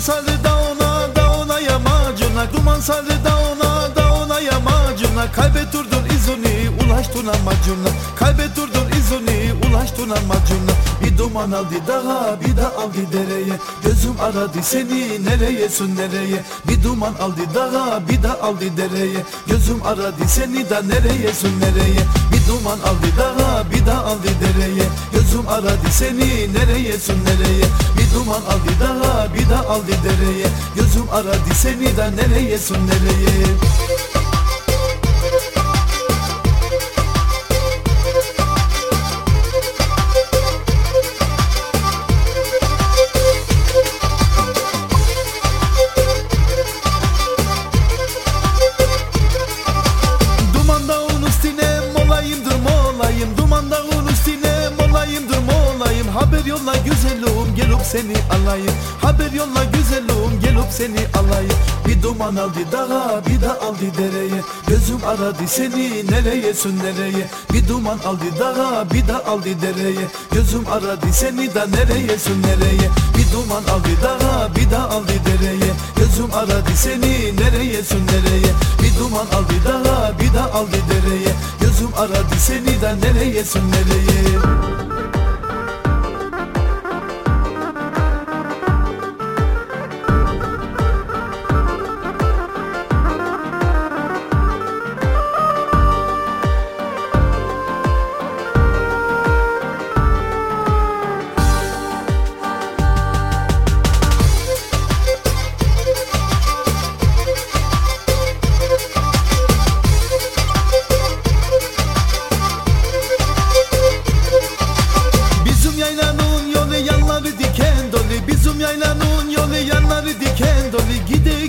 sardı dağına dağına yamacına. Duman sardı dağına dağına yamacına. Kalbe durdun izuni ulaştın amacına. Kalbe durdun izuni ulaştın amacına Bir duman aldı dağa bir de aldı dereye. Gözüm aradı seni nereyesin nereye? Bir duman aldı dağa bir de aldı dereye. Gözüm aradı seni de nereyesin nereye? Bir duman aldı dağa bir de aldı dereye. Gözüm aradı seni nereyesin nereye? Bir duman aldı dağa bir de aldı dereye. Gözüm aradı seni de nereyesin nereye yolla güzelim gelip seni alayım. Haber yolla güzelim gelip seni alayım. Bir duman aldı dağa bir de aldı dereye. Gözüm aradı seni nereyesin nereye? Bir duman aldı dağa bir de aldı dereye. Gözüm aradı seni de nereyesin nereye? Bir duman aldı dağa bir de aldı dereye. Gözüm aradı seni nereyesin nereye? Bir duman aldı dağa bir de aldı dereye. Gözüm aradı seni de nereyesin nereye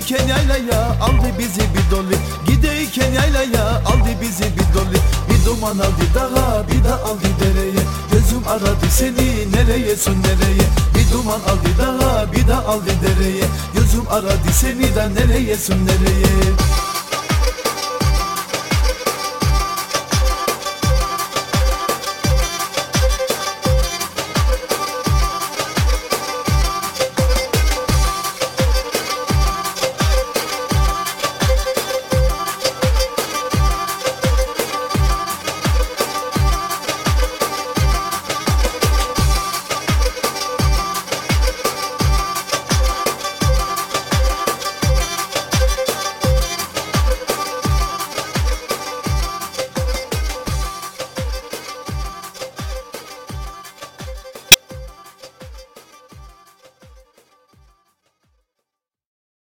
Gideyken yaylaya aldı bizi bir dolu Gideyken yaylaya aldı bizi bir dolu Bir duman aldı dağa bir de aldı dereye. Gözüm aradı seni nereyesin nereye? Bir duman aldı dağa bir de aldı dereye. Gözüm aradı seni de nereyesin nereye